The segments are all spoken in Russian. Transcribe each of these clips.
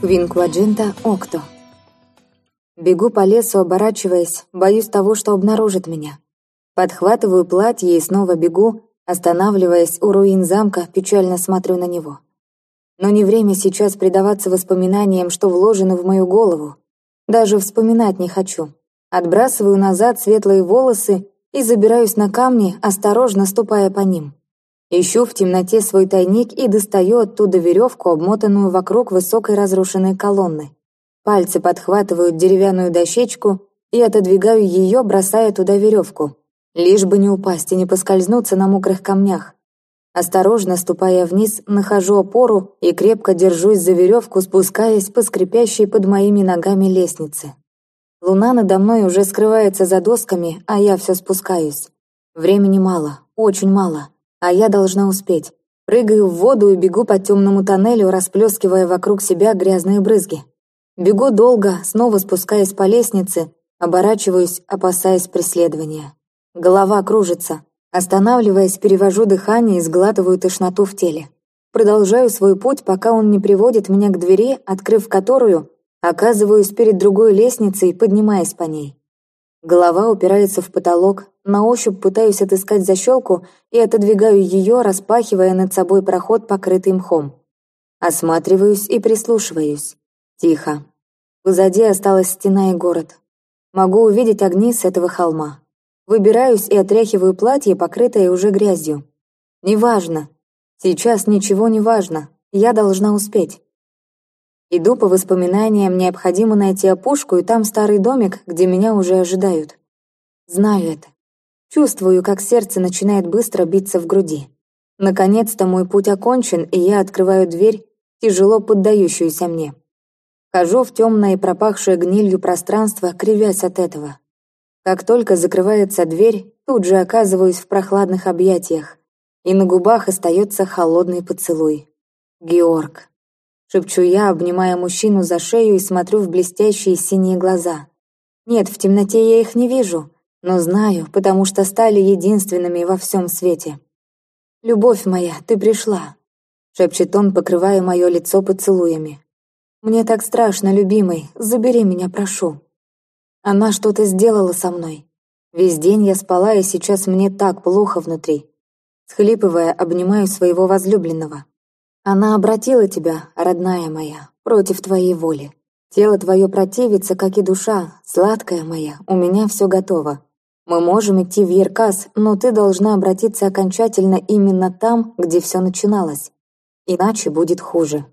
Квинкваджинта Окто. Бегу по лесу, оборачиваясь, боюсь того, что обнаружит меня. Подхватываю платье и снова бегу, останавливаясь у руин замка, печально смотрю на него. Но не время сейчас предаваться воспоминаниям, что вложено в мою голову. Даже вспоминать не хочу. Отбрасываю назад светлые волосы и забираюсь на камни, осторожно ступая по ним. Ищу в темноте свой тайник и достаю оттуда веревку, обмотанную вокруг высокой разрушенной колонны. Пальцы подхватывают деревянную дощечку и отодвигаю ее, бросая туда веревку. Лишь бы не упасть и не поскользнуться на мокрых камнях. Осторожно ступая вниз, нахожу опору и крепко держусь за веревку, спускаясь по скрипящей под моими ногами лестнице. Луна надо мной уже скрывается за досками, а я все спускаюсь. Времени мало, очень мало а я должна успеть. Прыгаю в воду и бегу по темному тоннелю, расплескивая вокруг себя грязные брызги. Бегу долго, снова спускаясь по лестнице, оборачиваюсь, опасаясь преследования. Голова кружится. Останавливаясь, перевожу дыхание и сглатываю тошноту в теле. Продолжаю свой путь, пока он не приводит меня к двери, открыв которую, оказываюсь перед другой лестницей, поднимаясь по ней. Голова упирается в потолок, на ощупь пытаюсь отыскать защелку и отодвигаю ее, распахивая над собой проход, покрытый мхом. Осматриваюсь и прислушиваюсь. Тихо. Позади осталась стена и город. Могу увидеть огни с этого холма. Выбираюсь и отряхиваю платье, покрытое уже грязью. Неважно. Сейчас ничего не важно. Я должна успеть. Иду по воспоминаниям, необходимо найти опушку, и там старый домик, где меня уже ожидают. Знаю это. Чувствую, как сердце начинает быстро биться в груди. Наконец-то мой путь окончен, и я открываю дверь, тяжело поддающуюся мне. Хожу в темное и пропахшее гнилью пространство, кривясь от этого. Как только закрывается дверь, тут же оказываюсь в прохладных объятиях, и на губах остается холодный поцелуй. Георг. Шепчу я, обнимая мужчину за шею и смотрю в блестящие синие глаза. Нет, в темноте я их не вижу, но знаю, потому что стали единственными во всем свете. «Любовь моя, ты пришла», — шепчет он, покрывая мое лицо поцелуями. «Мне так страшно, любимый, забери меня, прошу». Она что-то сделала со мной. Весь день я спала, и сейчас мне так плохо внутри. Схлипывая, обнимаю своего возлюбленного. Она обратила тебя, родная моя, против твоей воли. Тело твое противится, как и душа, сладкая моя, у меня все готово. Мы можем идти в Еркас, но ты должна обратиться окончательно именно там, где все начиналось. Иначе будет хуже.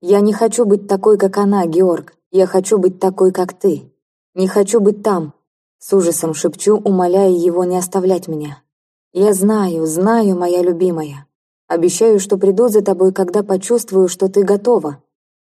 Я не хочу быть такой, как она, Георг. Я хочу быть такой, как ты. Не хочу быть там. С ужасом шепчу, умоляя его не оставлять меня. Я знаю, знаю, моя любимая. Обещаю, что приду за тобой, когда почувствую, что ты готова.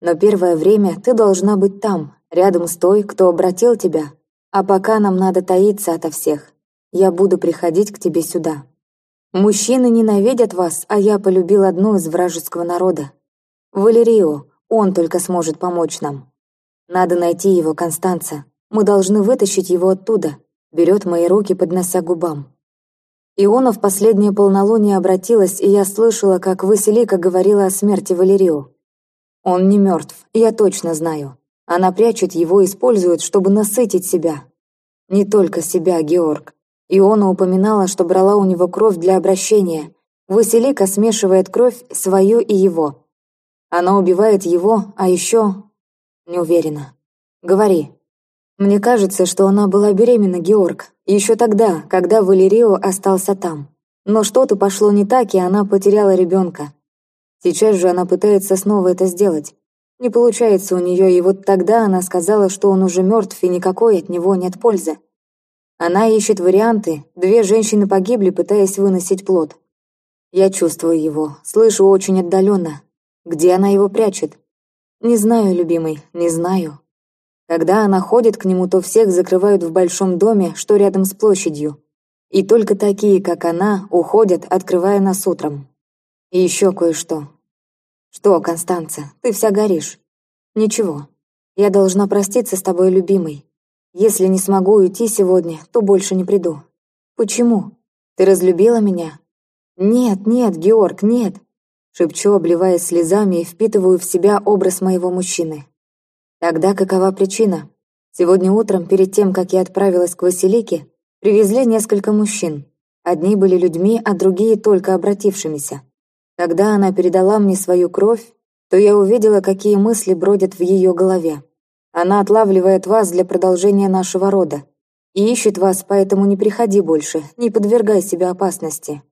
Но первое время ты должна быть там, рядом с той, кто обратил тебя. А пока нам надо таиться ото всех. Я буду приходить к тебе сюда. Мужчины ненавидят вас, а я полюбил одну из вражеского народа. Валерио, он только сможет помочь нам. Надо найти его, Констанца. Мы должны вытащить его оттуда. Берет мои руки, поднося губам. Иона в последнее полнолуние обратилась, и я слышала, как Василика говорила о смерти Валерио. Он не мертв, я точно знаю. Она прячет его и использует, чтобы насытить себя. Не только себя, Георг. Иона упоминала, что брала у него кровь для обращения. Василика смешивает кровь свою и его. Она убивает его, а еще... Не уверена. Говори. Мне кажется, что она была беременна, Георг, еще тогда, когда Валерио остался там. Но что-то пошло не так, и она потеряла ребенка. Сейчас же она пытается снова это сделать. Не получается у нее, и вот тогда она сказала, что он уже мертв, и никакой от него нет пользы. Она ищет варианты, две женщины погибли, пытаясь выносить плод. Я чувствую его, слышу очень отдаленно. Где она его прячет? Не знаю, любимый, не знаю. Когда она ходит к нему, то всех закрывают в большом доме, что рядом с площадью. И только такие, как она, уходят, открывая нас утром. И еще кое-что. Что, Констанция, ты вся горишь. Ничего. Я должна проститься с тобой, любимый. Если не смогу уйти сегодня, то больше не приду. Почему? Ты разлюбила меня? Нет, нет, Георг, нет. Шепчу, обливаясь слезами и впитываю в себя образ моего мужчины. Тогда какова причина? Сегодня утром, перед тем, как я отправилась к Василике, привезли несколько мужчин. Одни были людьми, а другие только обратившимися. Когда она передала мне свою кровь, то я увидела, какие мысли бродят в ее голове. Она отлавливает вас для продолжения нашего рода. И ищет вас, поэтому не приходи больше, не подвергай себя опасности.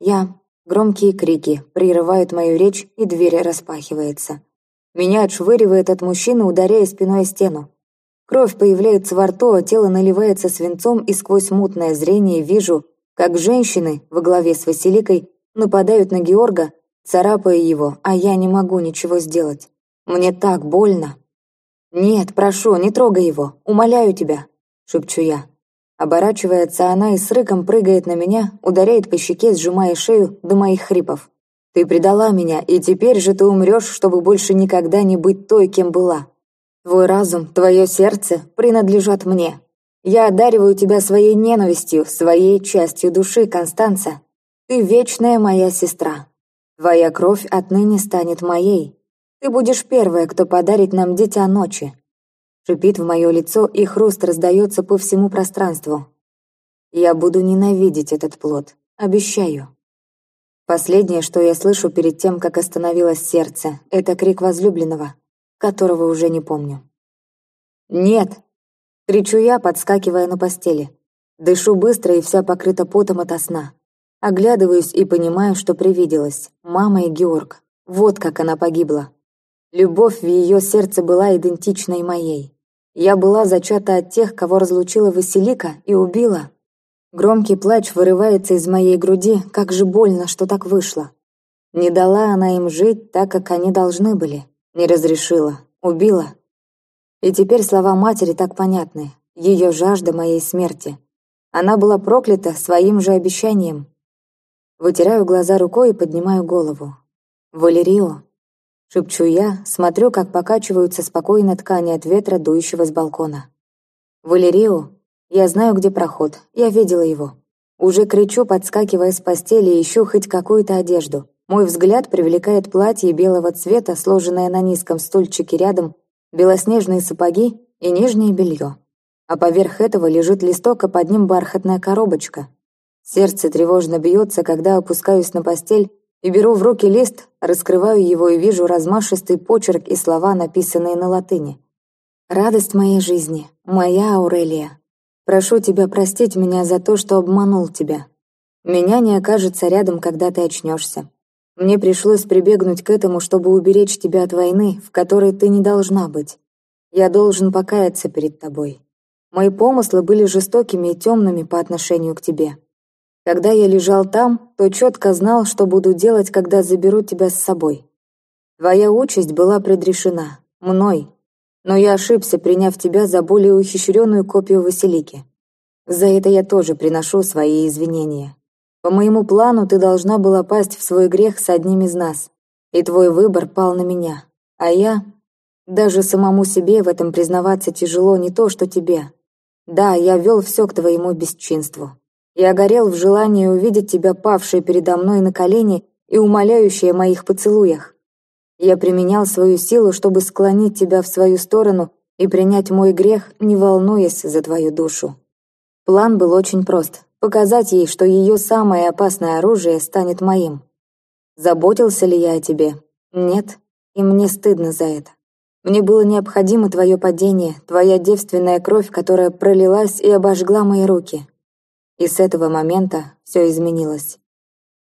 Я... Громкие крики прерывают мою речь, и дверь распахивается. Меня отшвыривает от мужчины, ударяя спиной о стену. Кровь появляется во рту, а тело наливается свинцом, и сквозь мутное зрение вижу, как женщины во главе с Василикой нападают на Георга, царапая его, а я не могу ничего сделать. Мне так больно. «Нет, прошу, не трогай его, умоляю тебя», — шепчу я. Оборачивается она и с рыком прыгает на меня, ударяет по щеке, сжимая шею до моих хрипов. «Ты предала меня, и теперь же ты умрешь, чтобы больше никогда не быть той, кем была. Твой разум, твое сердце принадлежат мне. Я одариваю тебя своей ненавистью, своей частью души, Констанца. Ты вечная моя сестра. Твоя кровь отныне станет моей. Ты будешь первая, кто подарит нам дитя ночи. Шипит в мое лицо, и хруст раздается по всему пространству. Я буду ненавидеть этот плод, обещаю. Последнее, что я слышу перед тем, как остановилось сердце, это крик возлюбленного, которого уже не помню. «Нет!» — кричу я, подскакивая на постели. Дышу быстро и вся покрыта потом ото сна. Оглядываюсь и понимаю, что привиделась. Мама и Георг. Вот как она погибла. Любовь в ее сердце была идентичной моей. Я была зачата от тех, кого разлучила Василика и убила. Громкий плач вырывается из моей груди, как же больно, что так вышло. Не дала она им жить так, как они должны были. Не разрешила. Убила. И теперь слова матери так понятны. Ее жажда моей смерти. Она была проклята своим же обещанием. Вытираю глаза рукой и поднимаю голову. «Валерио, Шепчу я, смотрю, как покачиваются спокойно ткани от ветра, дующего с балкона. «Валерио, я знаю, где проход, я видела его». Уже кричу, подскакивая с постели, ищу хоть какую-то одежду. Мой взгляд привлекает платье белого цвета, сложенное на низком стульчике рядом, белоснежные сапоги и нижнее белье. А поверх этого лежит листок, а под ним бархатная коробочка. Сердце тревожно бьется, когда опускаюсь на постель и беру в руки лист, раскрываю его и вижу размашистый почерк и слова, написанные на латыни. «Радость моей жизни, моя Аурелия. Прошу тебя простить меня за то, что обманул тебя. Меня не окажется рядом, когда ты очнешься. Мне пришлось прибегнуть к этому, чтобы уберечь тебя от войны, в которой ты не должна быть. Я должен покаяться перед тобой. Мои помыслы были жестокими и темными по отношению к тебе. Когда я лежал там, то четко знал, что буду делать, когда заберу тебя с собой. Твоя участь была предрешена. Мной. Но я ошибся, приняв тебя за более ухищренную копию Василики. За это я тоже приношу свои извинения. По моему плану ты должна была пасть в свой грех с одним из нас. И твой выбор пал на меня. А я... Даже самому себе в этом признаваться тяжело не то, что тебе. Да, я вел все к твоему бесчинству. Я горел в желании увидеть тебя павшей передо мной на колени и умоляющей о моих поцелуях. Я применял свою силу, чтобы склонить тебя в свою сторону и принять мой грех, не волнуясь за твою душу. План был очень прост — показать ей, что ее самое опасное оружие станет моим. Заботился ли я о тебе? Нет, и мне стыдно за это. Мне было необходимо твое падение, твоя девственная кровь, которая пролилась и обожгла мои руки. И с этого момента все изменилось.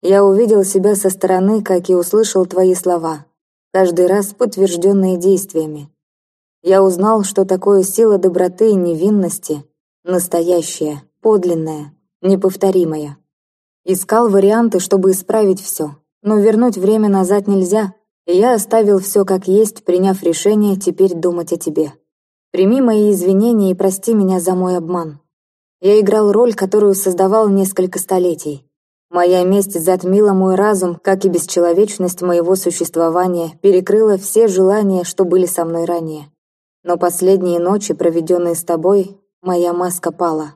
Я увидел себя со стороны, как и услышал твои слова, каждый раз подтвержденные действиями. Я узнал, что такое сила доброты и невинности, настоящая, подлинная, неповторимая. Искал варианты, чтобы исправить все, но вернуть время назад нельзя, и я оставил все как есть, приняв решение теперь думать о тебе. Прими мои извинения и прости меня за мой обман. Я играл роль, которую создавал несколько столетий. Моя месть затмила мой разум, как и бесчеловечность моего существования перекрыла все желания, что были со мной ранее. Но последние ночи, проведенные с тобой, моя маска пала.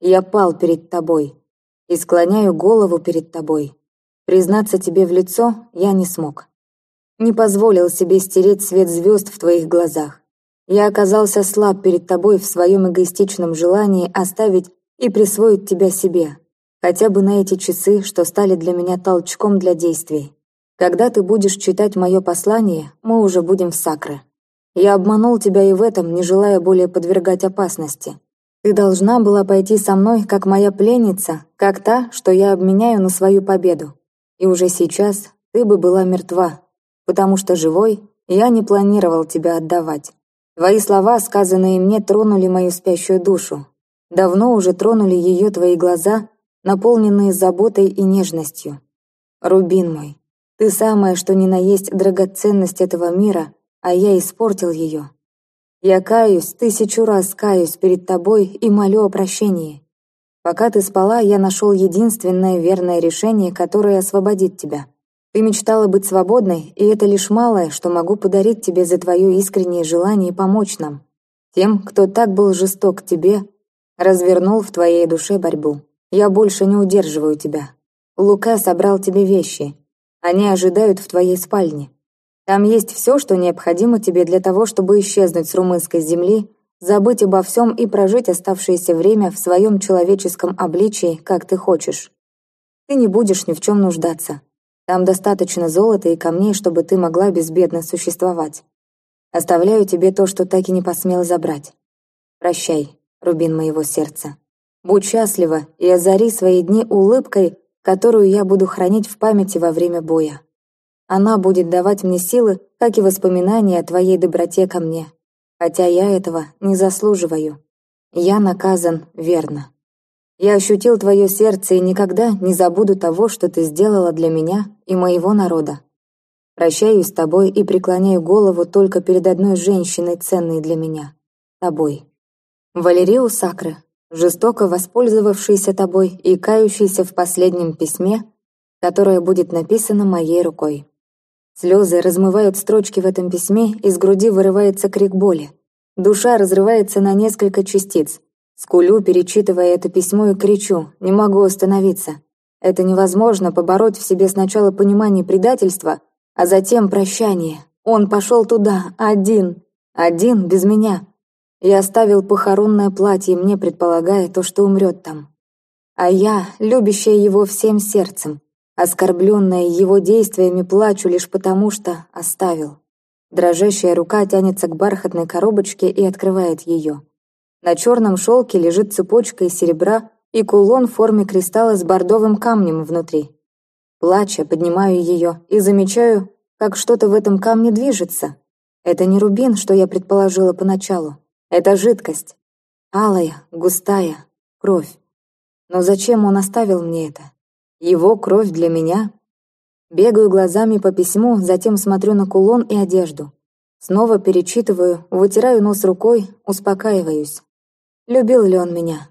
Я пал перед тобой и склоняю голову перед тобой. Признаться тебе в лицо я не смог. Не позволил себе стереть свет звезд в твоих глазах. Я оказался слаб перед тобой в своем эгоистичном желании оставить и присвоить тебя себе, хотя бы на эти часы, что стали для меня толчком для действий. Когда ты будешь читать мое послание, мы уже будем в Сакре. Я обманул тебя и в этом, не желая более подвергать опасности. Ты должна была пойти со мной, как моя пленница, как та, что я обменяю на свою победу. И уже сейчас ты бы была мертва, потому что живой я не планировал тебя отдавать. Твои слова, сказанные мне, тронули мою спящую душу. Давно уже тронули ее твои глаза, наполненные заботой и нежностью. Рубин мой, ты самое, что ни на есть драгоценность этого мира, а я испортил ее. Я каюсь, тысячу раз каюсь перед тобой и молю о прощении. Пока ты спала, я нашел единственное верное решение, которое освободит тебя. Ты мечтала быть свободной, и это лишь малое, что могу подарить тебе за твое искреннее желание помочь нам. Тем, кто так был жесток к тебе, развернул в твоей душе борьбу. Я больше не удерживаю тебя. Лука собрал тебе вещи, они ожидают в твоей спальне. Там есть все, что необходимо тебе для того, чтобы исчезнуть с румынской земли, забыть обо всем и прожить оставшееся время в своем человеческом обличии, как ты хочешь. Ты не будешь ни в чем нуждаться. Там достаточно золота и камней, чтобы ты могла безбедно существовать. Оставляю тебе то, что так и не посмел забрать. Прощай, рубин моего сердца. Будь счастлива и озари свои дни улыбкой, которую я буду хранить в памяти во время боя. Она будет давать мне силы, как и воспоминания о твоей доброте ко мне. Хотя я этого не заслуживаю. Я наказан верно. Я ощутил твое сердце и никогда не забуду того, что ты сделала для меня и моего народа. Прощаюсь с тобой и преклоняю голову только перед одной женщиной, ценной для меня. Тобой. Валерио Сакры жестоко воспользовавшийся тобой и кающийся в последнем письме, которое будет написано моей рукой. Слезы размывают строчки в этом письме, из груди вырывается крик боли. Душа разрывается на несколько частиц. Скулю, перечитывая это письмо, и кричу, не могу остановиться. Это невозможно побороть в себе сначала понимание предательства, а затем прощание. Он пошел туда, один, один, без меня. Я оставил похоронное платье, мне предполагая то, что умрет там. А я, любящая его всем сердцем, оскорбленная его действиями, плачу лишь потому, что оставил. Дрожащая рука тянется к бархатной коробочке и открывает ее. На черном шелке лежит цепочка из серебра и кулон в форме кристалла с бордовым камнем внутри. Плача, поднимаю ее и замечаю, как что-то в этом камне движется. Это не рубин, что я предположила поначалу. Это жидкость. Алая, густая, кровь. Но зачем он оставил мне это? Его кровь для меня? Бегаю глазами по письму, затем смотрю на кулон и одежду. Снова перечитываю, вытираю нос рукой, успокаиваюсь. Любил ли он меня?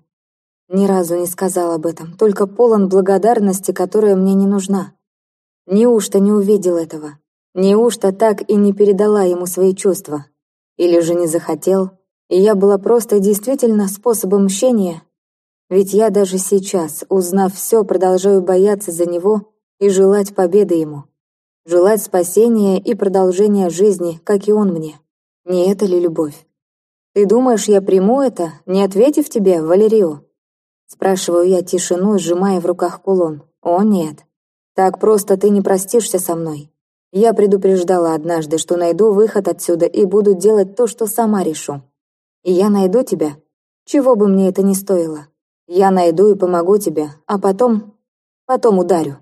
Ни разу не сказал об этом, только полон благодарности, которая мне не нужна. Неужто не увидел этого? Неужто так и не передала ему свои чувства? Или же не захотел? И я была просто действительно способом мщения. Ведь я даже сейчас, узнав все, продолжаю бояться за него и желать победы ему. Желать спасения и продолжения жизни, как и он мне. Не это ли любовь? Ты думаешь, я приму это, не ответив тебе, Валерио? Спрашиваю я тишину, сжимая в руках кулон. О, нет. Так просто ты не простишься со мной. Я предупреждала однажды, что найду выход отсюда и буду делать то, что сама решу. И я найду тебя, чего бы мне это ни стоило. Я найду и помогу тебе, а потом... Потом ударю.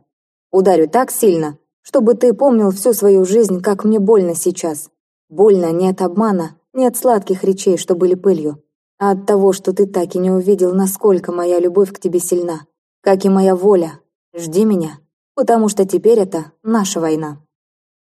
Ударю так сильно, чтобы ты помнил всю свою жизнь, как мне больно сейчас. Больно не от обмана, не от сладких речей, что были пылью, а от того, что ты так и не увидел, насколько моя любовь к тебе сильна, как и моя воля. Жди меня, потому что теперь это наша война.